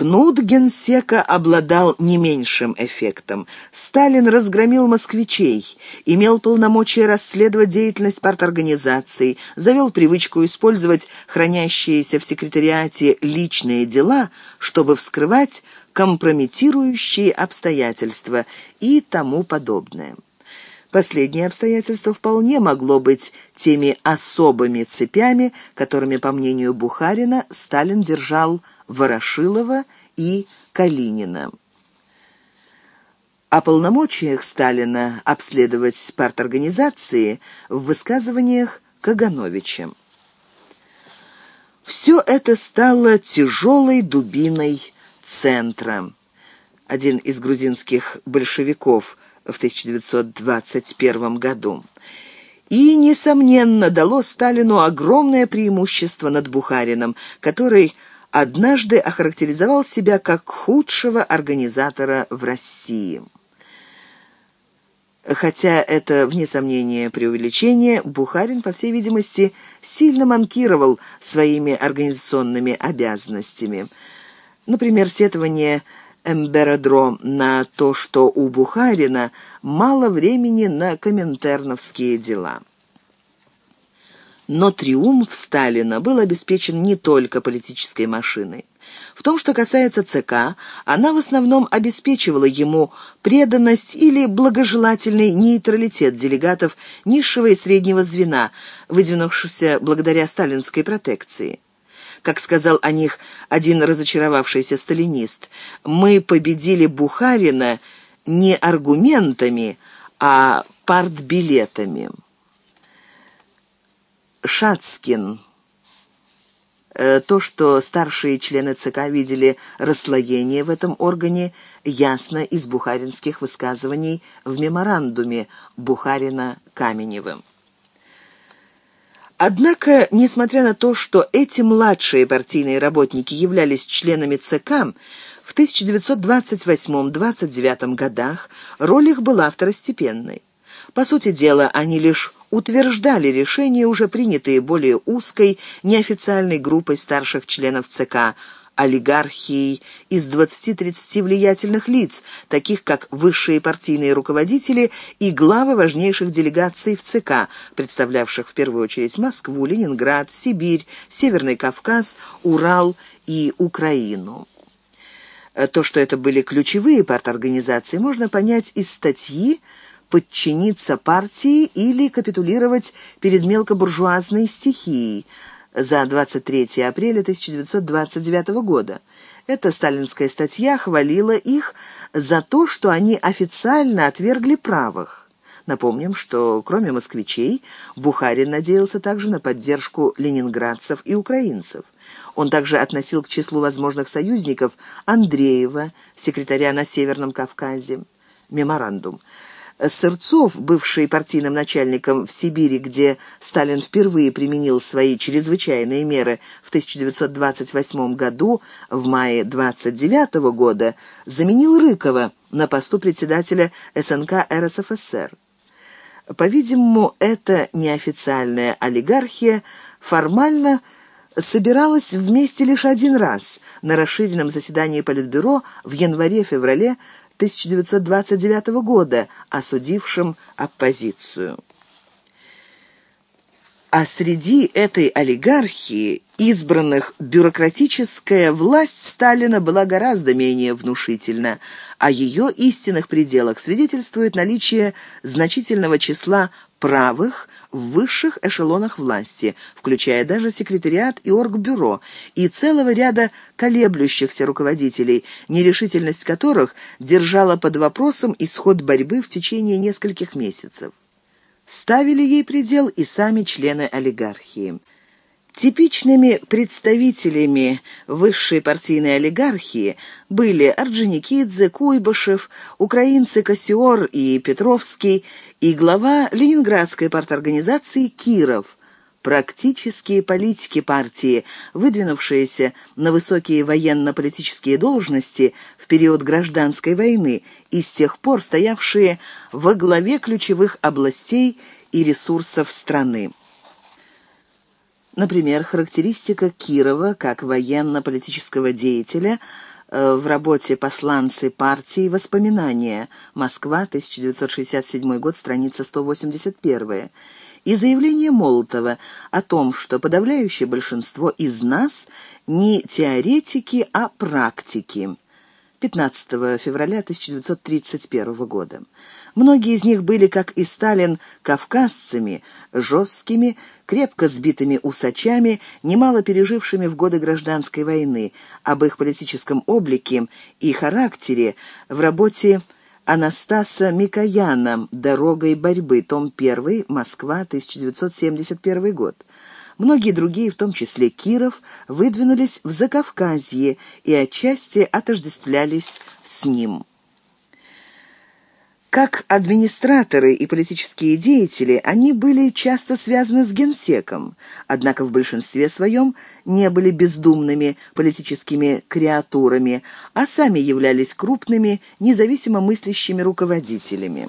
Кнут генсека обладал не меньшим эффектом. Сталин разгромил москвичей, имел полномочия расследовать деятельность парторганизаций, завел привычку использовать хранящиеся в секретариате личные дела, чтобы вскрывать компрометирующие обстоятельства и тому подобное. Последнее обстоятельство вполне могло быть теми особыми цепями, которыми, по мнению Бухарина, Сталин держал Ворошилова и Калинина. О полномочиях Сталина обследовать парторганизации в высказываниях Кагановича. Все это стало тяжелой дубиной центра. Один из грузинских большевиков в 1921 году. И, несомненно, дало Сталину огромное преимущество над Бухарином, который однажды охарактеризовал себя как худшего организатора в России. Хотя это, вне сомнения, преувеличение, Бухарин, по всей видимости, сильно манкировал своими организационными обязанностями. Например, сетование Эмберадро на то, что у Бухарина мало времени на коминтерновские дела. Но триумф Сталина был обеспечен не только политической машиной. В том, что касается ЦК, она в основном обеспечивала ему преданность или благожелательный нейтралитет делегатов низшего и среднего звена, выдвинувшихся благодаря сталинской протекции. Как сказал о них один разочаровавшийся сталинист, «Мы победили Бухарина не аргументами, а партбилетами». Шацкин. Э, то, что старшие члены ЦК видели расслоение в этом органе, ясно из бухаринских высказываний в меморандуме Бухарина-Каменевым. Однако, несмотря на то, что эти младшие партийные работники являлись членами ЦК, в 1928-29 годах роль их была второстепенной. По сути дела, они лишь утверждали решения, уже принятые более узкой, неофициальной группой старших членов ЦК, олигархией из 20-30 влиятельных лиц, таких как высшие партийные руководители и главы важнейших делегаций в ЦК, представлявших в первую очередь Москву, Ленинград, Сибирь, Северный Кавказ, Урал и Украину. То, что это были ключевые парторганизации, можно понять из статьи подчиниться партии или капитулировать перед мелкобуржуазной стихией за 23 апреля 1929 года. Эта сталинская статья хвалила их за то, что они официально отвергли правых. Напомним, что кроме москвичей, Бухарин надеялся также на поддержку ленинградцев и украинцев. Он также относил к числу возможных союзников Андреева, секретаря на Северном Кавказе. Меморандум. Сырцов, бывший партийным начальником в Сибири, где Сталин впервые применил свои чрезвычайные меры в 1928 году, в мае 29 года, заменил Рыкова на посту председателя СНК РСФСР. По-видимому, эта неофициальная олигархия формально собиралась вместе лишь один раз на расширенном заседании Политбюро в январе-феврале 1929 года, осудившим оппозицию. А среди этой олигархии, избранных бюрократическая власть Сталина была гораздо менее внушительна. О ее истинных пределах свидетельствует наличие значительного числа правых в высших эшелонах власти, включая даже секретариат и оргбюро, и целого ряда колеблющихся руководителей, нерешительность которых держала под вопросом исход борьбы в течение нескольких месяцев. Ставили ей предел и сами члены олигархии. Типичными представителями высшей партийной олигархии были Орджоникидзе, Куйбышев, украинцы Кассиор и Петровский и глава Ленинградской парторганизации Киров, практические политики партии, выдвинувшиеся на высокие военно-политические должности в период гражданской войны и с тех пор стоявшие во главе ключевых областей и ресурсов страны. Например, характеристика Кирова как военно-политического деятеля э, в работе «Посланцы партии. Воспоминания. Москва, 1967 год, страница 181» и заявление Молотова о том, что подавляющее большинство из нас не теоретики, а практики. 15 февраля 1931 года. Многие из них были, как и Сталин, кавказцами, жесткими, крепко сбитыми усачами, немало пережившими в годы гражданской войны. Об их политическом облике и характере в работе Анастаса Микояна «Дорогой борьбы», том 1, Москва, 1971 год. Многие другие, в том числе Киров, выдвинулись в Закавказье и отчасти отождествлялись с ним. Как администраторы и политические деятели, они были часто связаны с генсеком, однако в большинстве своем не были бездумными политическими креатурами, а сами являлись крупными, независимо мыслящими руководителями.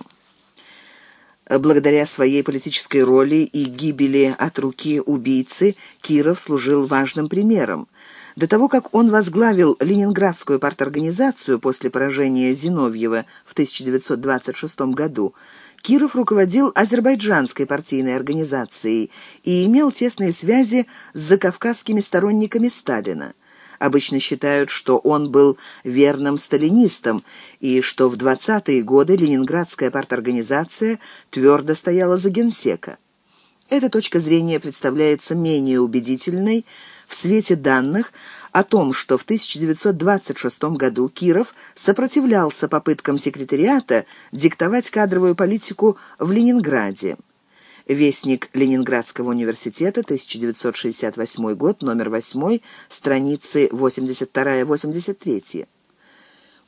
Благодаря своей политической роли и гибели от руки убийцы Киров служил важным примером. До того, как он возглавил Ленинградскую парторганизацию после поражения Зиновьева в 1926 году, Киров руководил азербайджанской партийной организацией и имел тесные связи с закавказскими сторонниками Сталина. Обычно считают, что он был верным сталинистом и что в 20-е годы Ленинградская парторганизация твердо стояла за генсека. Эта точка зрения представляется менее убедительной в свете данных о том, что в 1926 году Киров сопротивлялся попыткам секретариата диктовать кадровую политику в Ленинграде. Вестник Ленинградского университета, 1968 год, номер 8, страницы 82-83.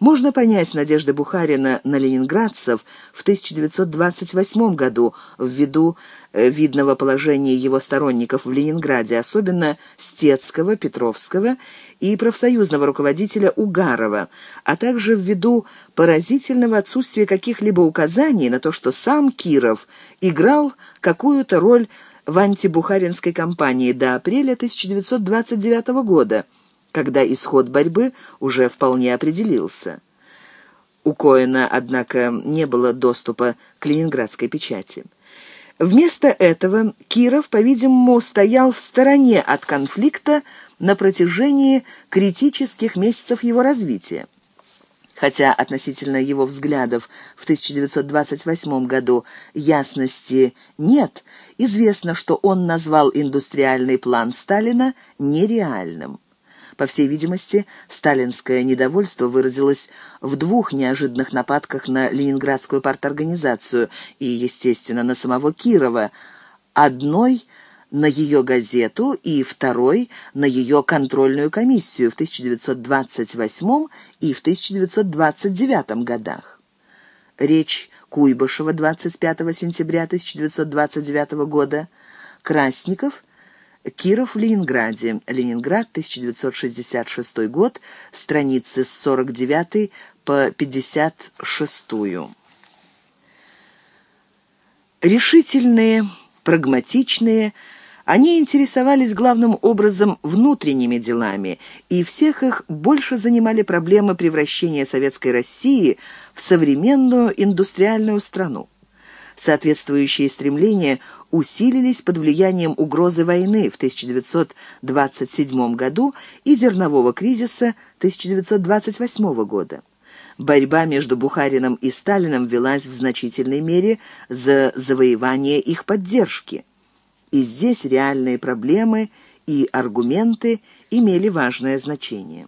Можно понять надежды Бухарина на ленинградцев в 1928 году ввиду э, видного положения его сторонников в Ленинграде, особенно Стецкого, Петровского и профсоюзного руководителя Угарова, а также ввиду поразительного отсутствия каких-либо указаний на то, что сам Киров играл какую-то роль в антибухаринской кампании до апреля 1929 года – когда исход борьбы уже вполне определился. У Коэна, однако, не было доступа к ленинградской печати. Вместо этого Киров, по-видимому, стоял в стороне от конфликта на протяжении критических месяцев его развития. Хотя относительно его взглядов в 1928 году ясности нет, известно, что он назвал индустриальный план Сталина нереальным. По всей видимости, сталинское недовольство выразилось в двух неожиданных нападках на Ленинградскую парторганизацию и, естественно, на самого Кирова. Одной – на ее газету и второй – на ее контрольную комиссию в 1928 и в 1929 годах. Речь Куйбышева 25 сентября 1929 года, Красников – Киров в Ленинграде. Ленинград, 1966 год, страницы с 49 по 56. Решительные, прагматичные, они интересовались главным образом внутренними делами, и всех их больше занимали проблемы превращения Советской России в современную индустриальную страну. Соответствующие стремления усилились под влиянием угрозы войны в 1927 году и зернового кризиса 1928 года. Борьба между Бухарином и Сталином велась в значительной мере за завоевание их поддержки. И здесь реальные проблемы и аргументы имели важное значение.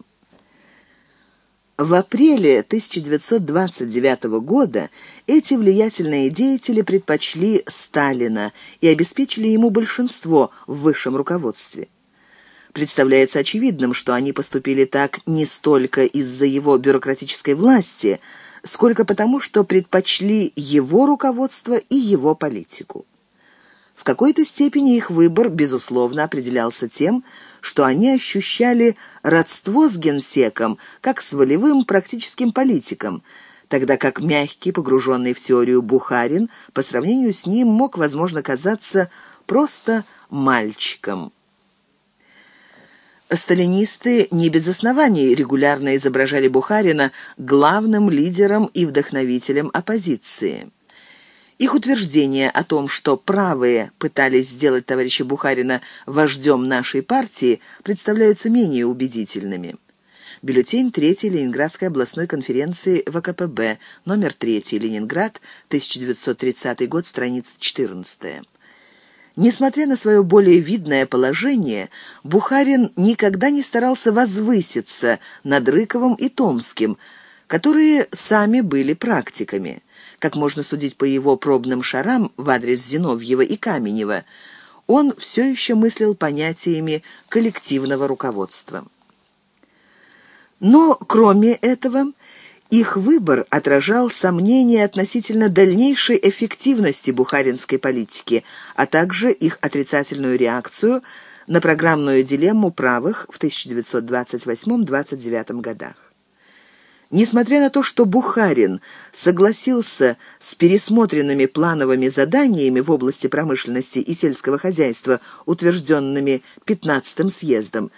В апреле 1929 года эти влиятельные деятели предпочли Сталина и обеспечили ему большинство в высшем руководстве. Представляется очевидным, что они поступили так не столько из-за его бюрократической власти, сколько потому, что предпочли его руководство и его политику. В какой-то степени их выбор, безусловно, определялся тем, что они ощущали родство с генсеком, как с волевым практическим политиком, тогда как мягкий, погруженный в теорию Бухарин, по сравнению с ним мог, возможно, казаться просто мальчиком. Сталинисты не без оснований регулярно изображали Бухарина главным лидером и вдохновителем оппозиции. Их утверждения о том, что правые пытались сделать товарища Бухарина вождем нашей партии, представляются менее убедительными. Бюллетень 3 Ленинградской областной конференции ВКПБ, номер 3, Ленинград, 1930 год, страница 14. Несмотря на свое более видное положение, Бухарин никогда не старался возвыситься над Рыковым и Томским, которые сами были практиками как можно судить по его пробным шарам в адрес Зиновьева и Каменева, он все еще мыслил понятиями коллективного руководства. Но, кроме этого, их выбор отражал сомнения относительно дальнейшей эффективности бухаринской политики, а также их отрицательную реакцию на программную дилемму правых в 1928-29 годах. Несмотря на то, что Бухарин согласился с пересмотренными плановыми заданиями в области промышленности и сельского хозяйства, утвержденными 15-м съездом,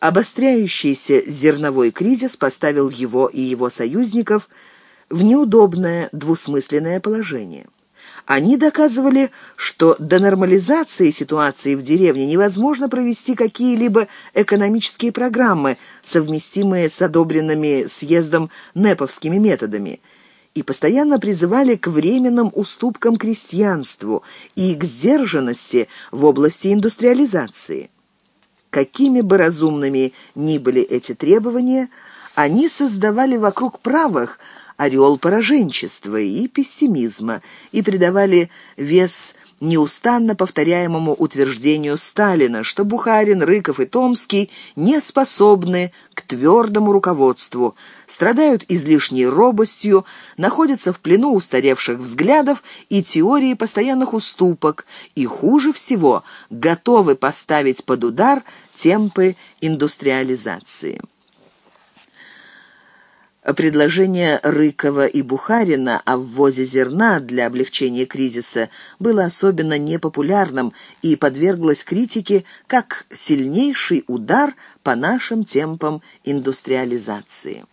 обостряющийся зерновой кризис поставил его и его союзников в неудобное двусмысленное положение. Они доказывали, что до нормализации ситуации в деревне невозможно провести какие-либо экономические программы, совместимые с одобренными съездом неповскими методами, и постоянно призывали к временным уступкам крестьянству и к сдержанности в области индустриализации. Какими бы разумными ни были эти требования, они создавали вокруг правых – ореол пораженчества и пессимизма и придавали вес неустанно повторяемому утверждению Сталина, что Бухарин, Рыков и Томский не способны к твердому руководству, страдают излишней робостью, находятся в плену устаревших взглядов и теории постоянных уступок, и, хуже всего, готовы поставить под удар темпы индустриализации. Предложение Рыкова и Бухарина о ввозе зерна для облегчения кризиса было особенно непопулярным и подверглось критике как сильнейший удар по нашим темпам индустриализации.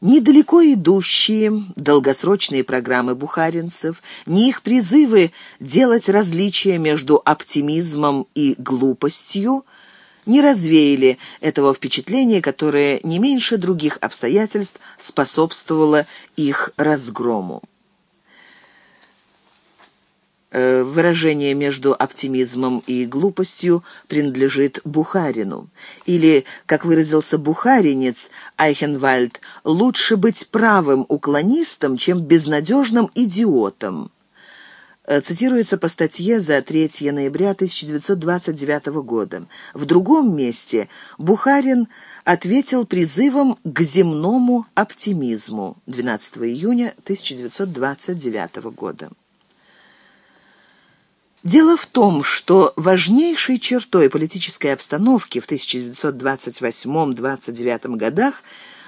Недалеко идущие долгосрочные программы бухаринцев, ни их призывы делать различия между оптимизмом и глупостью – не развеяли этого впечатления, которое не меньше других обстоятельств способствовало их разгрому. Э, выражение между оптимизмом и глупостью принадлежит Бухарину. Или, как выразился бухаринец Айхенвальд, «лучше быть правым уклонистом, чем безнадежным идиотом». Э, цитируется по статье за 3 ноября 1929 года. В другом месте Бухарин ответил призывом к земному оптимизму 12 июня 1929 года. Дело в том, что важнейшей чертой политической обстановки в 1928-29 годах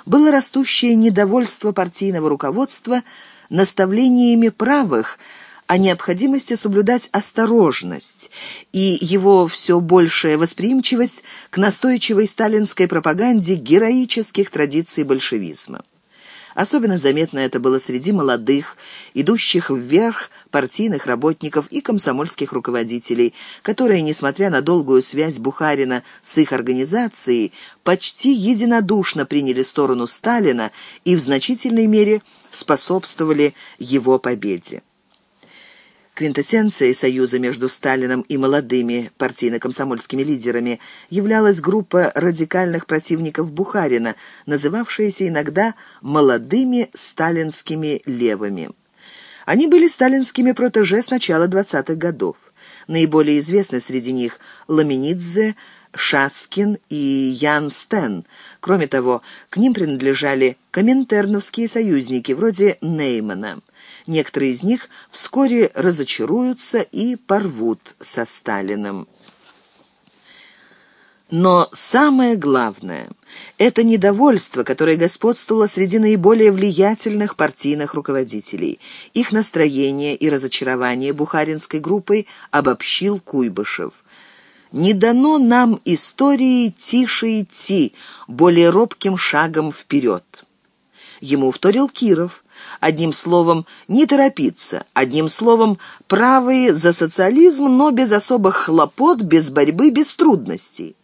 было растущее недовольство партийного руководства наставлениями правых – о необходимости соблюдать осторожность и его все большая восприимчивость к настойчивой сталинской пропаганде героических традиций большевизма. Особенно заметно это было среди молодых, идущих вверх партийных работников и комсомольских руководителей, которые, несмотря на долгую связь Бухарина с их организацией, почти единодушно приняли сторону Сталина и в значительной мере способствовали его победе. Квинтэссенцией союза между Сталином и молодыми партийно-комсомольскими лидерами являлась группа радикальных противников Бухарина, называвшаяся иногда «молодыми сталинскими левыми». Они были сталинскими протеже с начала 20-х годов. Наиболее известны среди них Ламенидзе, Шацкин и Ян Стен. Кроме того, к ним принадлежали коминтерновские союзники, вроде Неймана. Некоторые из них вскоре разочаруются и порвут со Сталиным. Но самое главное – это недовольство, которое господствовало среди наиболее влиятельных партийных руководителей. Их настроение и разочарование бухаринской группой обобщил Куйбышев. не дано нам истории тише идти, более робким шагом вперед. Ему вторил Киров. Одним словом, не торопиться. Одним словом, правые за социализм, но без особых хлопот, без борьбы, без трудностей.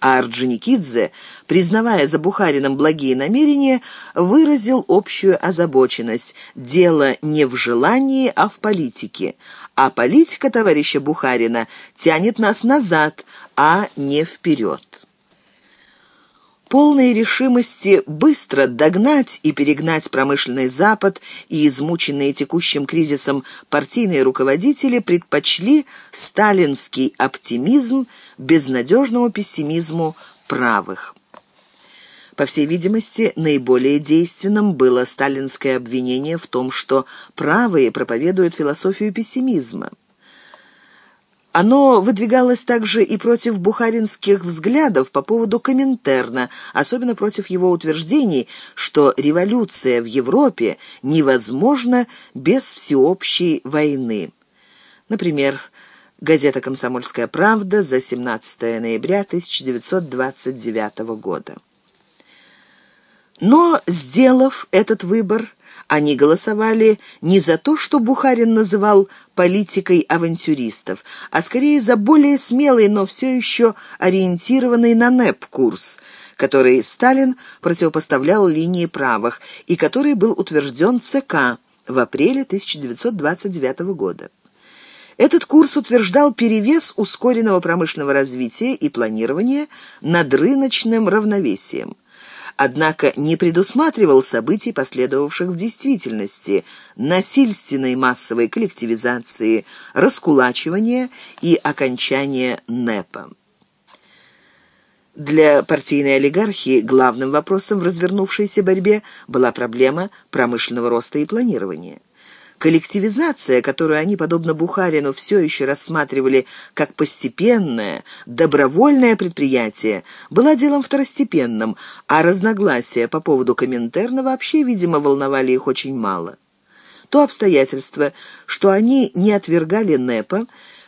А Орджоникидзе, признавая за Бухарином благие намерения, выразил общую озабоченность. Дело не в желании, а в политике. А политика товарища Бухарина тянет нас назад, а не вперед полной решимости быстро догнать и перегнать промышленный Запад и измученные текущим кризисом партийные руководители предпочли сталинский оптимизм безнадежному пессимизму правых. По всей видимости, наиболее действенным было сталинское обвинение в том, что правые проповедуют философию пессимизма. Оно выдвигалось также и против бухаринских взглядов по поводу Коминтерна, особенно против его утверждений, что революция в Европе невозможна без всеобщей войны. Например, газета «Комсомольская правда» за 17 ноября 1929 года. Но, сделав этот выбор, они голосовали не за то, что Бухарин называл политикой авантюристов, а скорее за более смелый, но все еще ориентированный на НЭП курс, который Сталин противопоставлял линии правых и который был утвержден ЦК в апреле 1929 года. Этот курс утверждал перевес ускоренного промышленного развития и планирования над рыночным равновесием однако не предусматривал событий, последовавших в действительности, насильственной массовой коллективизации, раскулачивания и окончания НЭПа. Для партийной олигархии главным вопросом в развернувшейся борьбе была проблема промышленного роста и планирования. Коллективизация, которую они, подобно Бухарину, все еще рассматривали как постепенное, добровольное предприятие, была делом второстепенным, а разногласия по поводу Коминтерна вообще, видимо, волновали их очень мало. То обстоятельство, что они не отвергали НЭПа,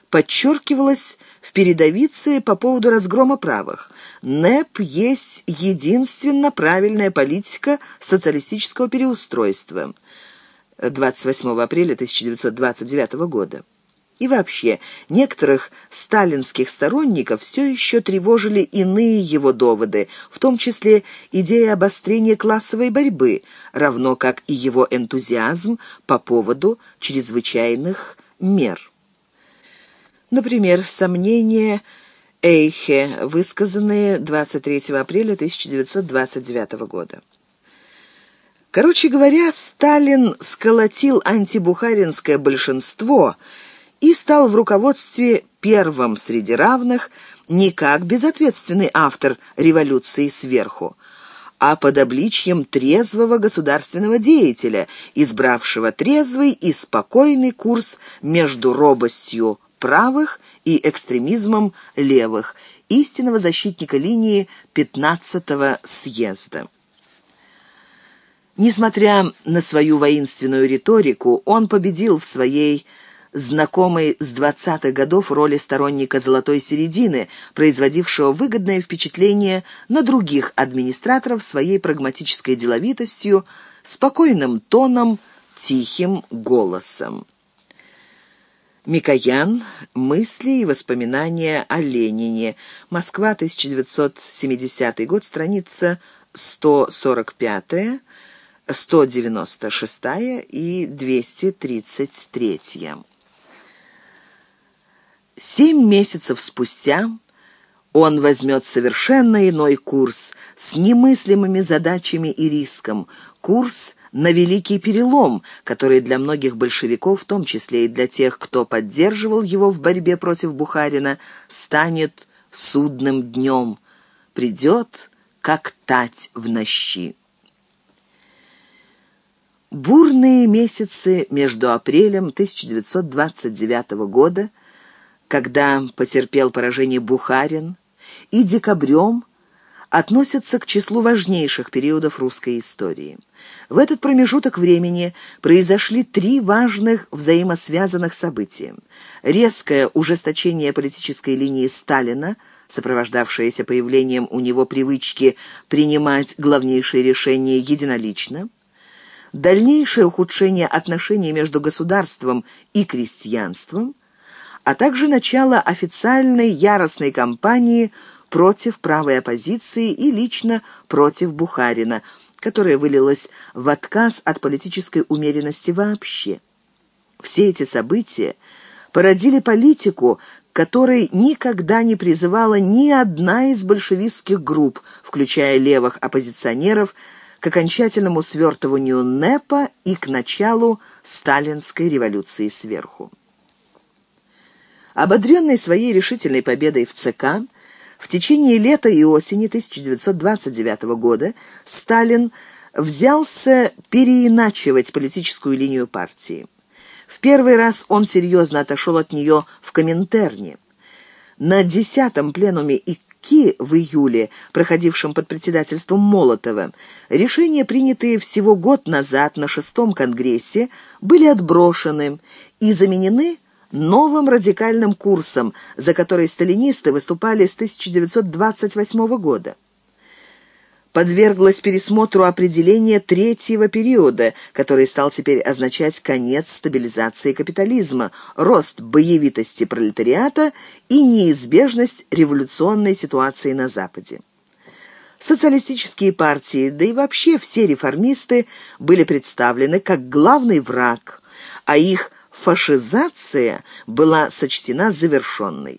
подчеркивалось в передовице по поводу разгрома правых. НЭП есть единственно правильная политика социалистического переустройства – 28 апреля 1929 года. И вообще, некоторых сталинских сторонников все еще тревожили иные его доводы, в том числе идея обострения классовой борьбы, равно как и его энтузиазм по поводу чрезвычайных мер. Например, сомнения Эйхе, высказанные 23 апреля 1929 года. Короче говоря, Сталин сколотил антибухаринское большинство и стал в руководстве первым среди равных не как безответственный автор революции сверху, а под обличьем трезвого государственного деятеля, избравшего трезвый и спокойный курс между робостью правых и экстремизмом левых, истинного защитника линии 15-го съезда. Несмотря на свою воинственную риторику, он победил в своей знакомой с двадцатых годов роли сторонника «золотой середины», производившего выгодное впечатление на других администраторов своей прагматической деловитостью, спокойным тоном, тихим голосом. Микоян. Мысли и воспоминания о Ленине. Москва, 1970 год, страница 145 196 и 233. Семь месяцев спустя он возьмет совершенно иной курс с немыслимыми задачами и риском, курс на великий перелом, который для многих большевиков, в том числе и для тех, кто поддерживал его в борьбе против Бухарина, станет судным днем, придет, как тать в нощи. Бурные месяцы между апрелем 1929 года, когда потерпел поражение Бухарин, и декабрем относятся к числу важнейших периодов русской истории. В этот промежуток времени произошли три важных взаимосвязанных события. Резкое ужесточение политической линии Сталина, сопровождавшееся появлением у него привычки принимать главнейшие решения единолично, дальнейшее ухудшение отношений между государством и крестьянством, а также начало официальной яростной кампании против правой оппозиции и лично против Бухарина, которая вылилась в отказ от политической умеренности вообще. Все эти события породили политику, которой никогда не призывала ни одна из большевистских групп, включая левых оппозиционеров, к окончательному свертыванию НЭПа и к началу сталинской революции сверху. Ободренный своей решительной победой в ЦК, в течение лета и осени 1929 года Сталин взялся переиначивать политическую линию партии. В первый раз он серьезно отошел от нее в Коминтерне. На десятом пленуме ИКИ в июле, проходившем под председательством Молотова, решения, принятые всего год назад на шестом конгрессе, были отброшены и заменены новым радикальным курсом, за который сталинисты выступали с 1928 года. Подверглось пересмотру определение третьего периода, который стал теперь означать конец стабилизации капитализма, рост боевитости пролетариата и неизбежность революционной ситуации на Западе. Социалистические партии, да и вообще все реформисты были представлены как главный враг, а их фашизация была сочтена завершенной.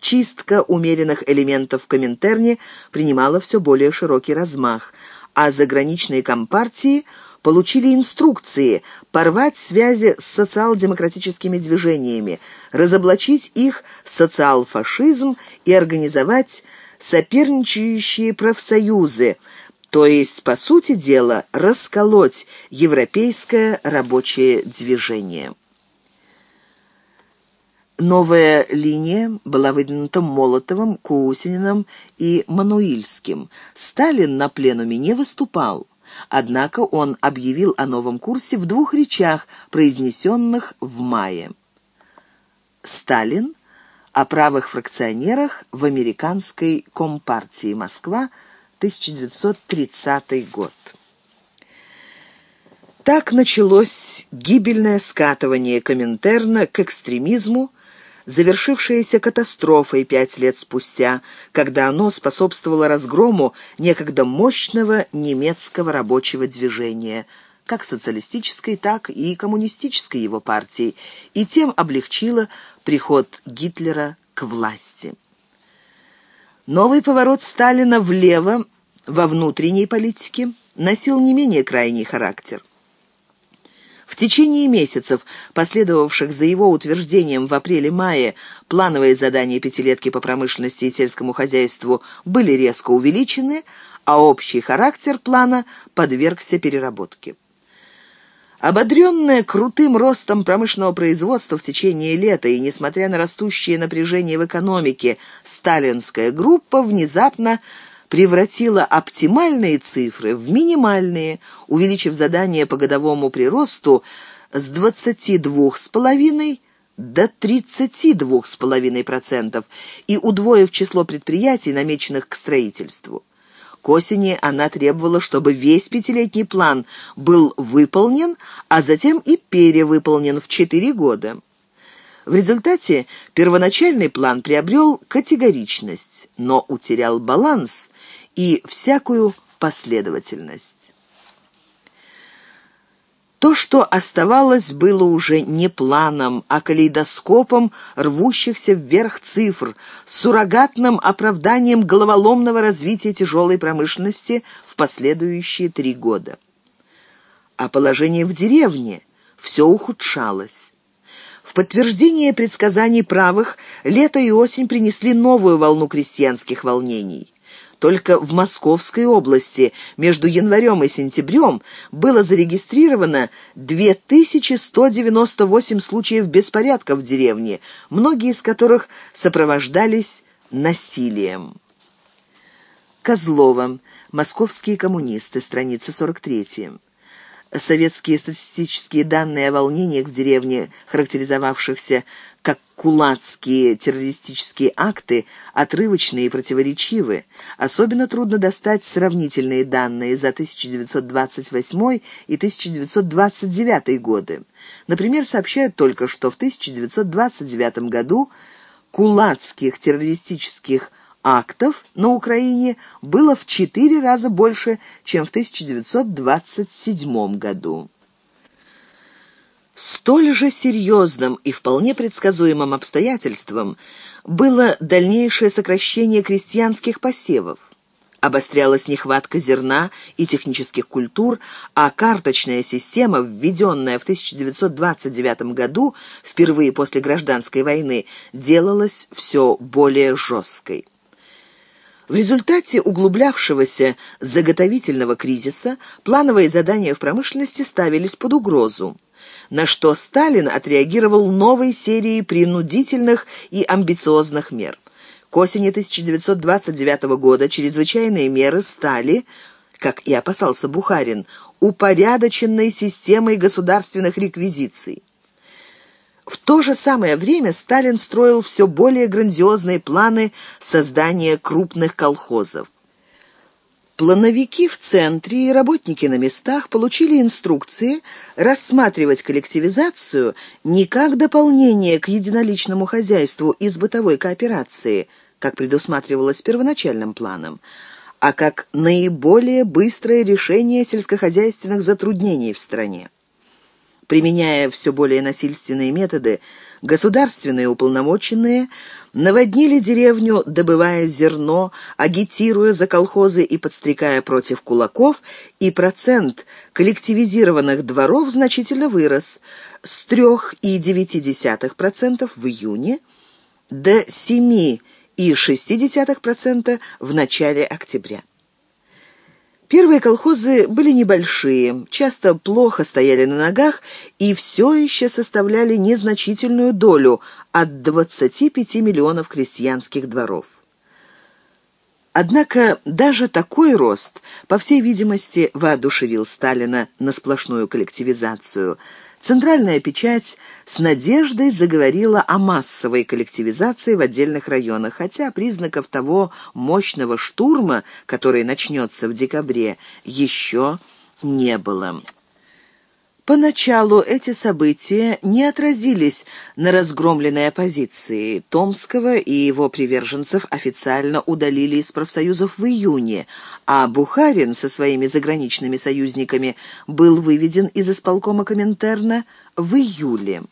Чистка умеренных элементов в Коминтерне принимала все более широкий размах, а заграничные компартии получили инструкции порвать связи с социал-демократическими движениями, разоблачить их социал-фашизм и организовать соперничающие профсоюзы, то есть, по сути дела, расколоть европейское рабочее движение. Новая линия была выдвинута Молотовым, Кусининым и Мануильским. Сталин на пленуме не выступал, однако он объявил о новом курсе в двух речах, произнесенных в мае. Сталин о правых фракционерах в американской компартии Москва, 1930 год. Так началось гибельное скатывание Коминтерна к экстремизму, завершившееся катастрофой пять лет спустя, когда оно способствовало разгрому некогда мощного немецкого рабочего движения, как социалистической, так и коммунистической его партии, и тем облегчило приход Гитлера к власти. Новый поворот Сталина влево во внутренней политике носил не менее крайний характер. В течение месяцев, последовавших за его утверждением в апреле-мае, плановые задания пятилетки по промышленности и сельскому хозяйству были резко увеличены, а общий характер плана подвергся переработке. Ободренная крутым ростом промышленного производства в течение лета и несмотря на растущее напряжение в экономике, сталинская группа внезапно превратила оптимальные цифры в минимальные, увеличив задание по годовому приросту с 22,5% до 32,5% и удвоив число предприятий, намеченных к строительству. К осени она требовала, чтобы весь пятилетний план был выполнен, а затем и перевыполнен в четыре года. В результате первоначальный план приобрел категоричность, но утерял баланс и всякую последовательность. То, что оставалось, было уже не планом, а калейдоскопом рвущихся вверх цифр, суррогатным оправданием головоломного развития тяжелой промышленности в последующие три года. А положение в деревне все ухудшалось. В подтверждение предсказаний правых лето и осень принесли новую волну крестьянских волнений. Только в Московской области между январем и сентябрем было зарегистрировано 2198 случаев беспорядков в деревне, многие из которых сопровождались насилием. Козлова. Московские коммунисты. Страница 43. Советские статистические данные о волнениях в деревне, характеризовавшихся как кулацкие террористические акты, отрывочные и противоречивы. Особенно трудно достать сравнительные данные за 1928 и 1929 годы. Например, сообщают только, что в 1929 году кулацких террористических актов на Украине было в четыре раза больше, чем в 1927 году. Столь же серьезным и вполне предсказуемым обстоятельством было дальнейшее сокращение крестьянских посевов. Обострялась нехватка зерна и технических культур, а карточная система, введенная в 1929 году, впервые после гражданской войны, делалась все более жесткой. В результате углублявшегося заготовительного кризиса плановые задания в промышленности ставились под угрозу, на что Сталин отреагировал новой серией принудительных и амбициозных мер. К осени 1929 года чрезвычайные меры стали, как и опасался Бухарин, упорядоченной системой государственных реквизиций. В то же самое время Сталин строил все более грандиозные планы создания крупных колхозов. Плановики в центре и работники на местах получили инструкции рассматривать коллективизацию не как дополнение к единоличному хозяйству из бытовой кооперации, как предусматривалось первоначальным планом, а как наиболее быстрое решение сельскохозяйственных затруднений в стране. Применяя все более насильственные методы, государственные уполномоченные наводнили деревню, добывая зерно, агитируя за колхозы и подстрекая против кулаков, и процент коллективизированных дворов значительно вырос с 3,9% в июне до 7,6% в начале октября. Первые колхозы были небольшие, часто плохо стояли на ногах и все еще составляли незначительную долю от 25 миллионов крестьянских дворов. Однако даже такой рост, по всей видимости, воодушевил Сталина на сплошную коллективизацию – Центральная печать с надеждой заговорила о массовой коллективизации в отдельных районах, хотя признаков того мощного штурма, который начнется в декабре, еще не было. Поначалу эти события не отразились на разгромленной оппозиции. Томского и его приверженцев официально удалили из профсоюзов в июне, а Бухарин со своими заграничными союзниками был выведен из исполкома Коминтерна в июле.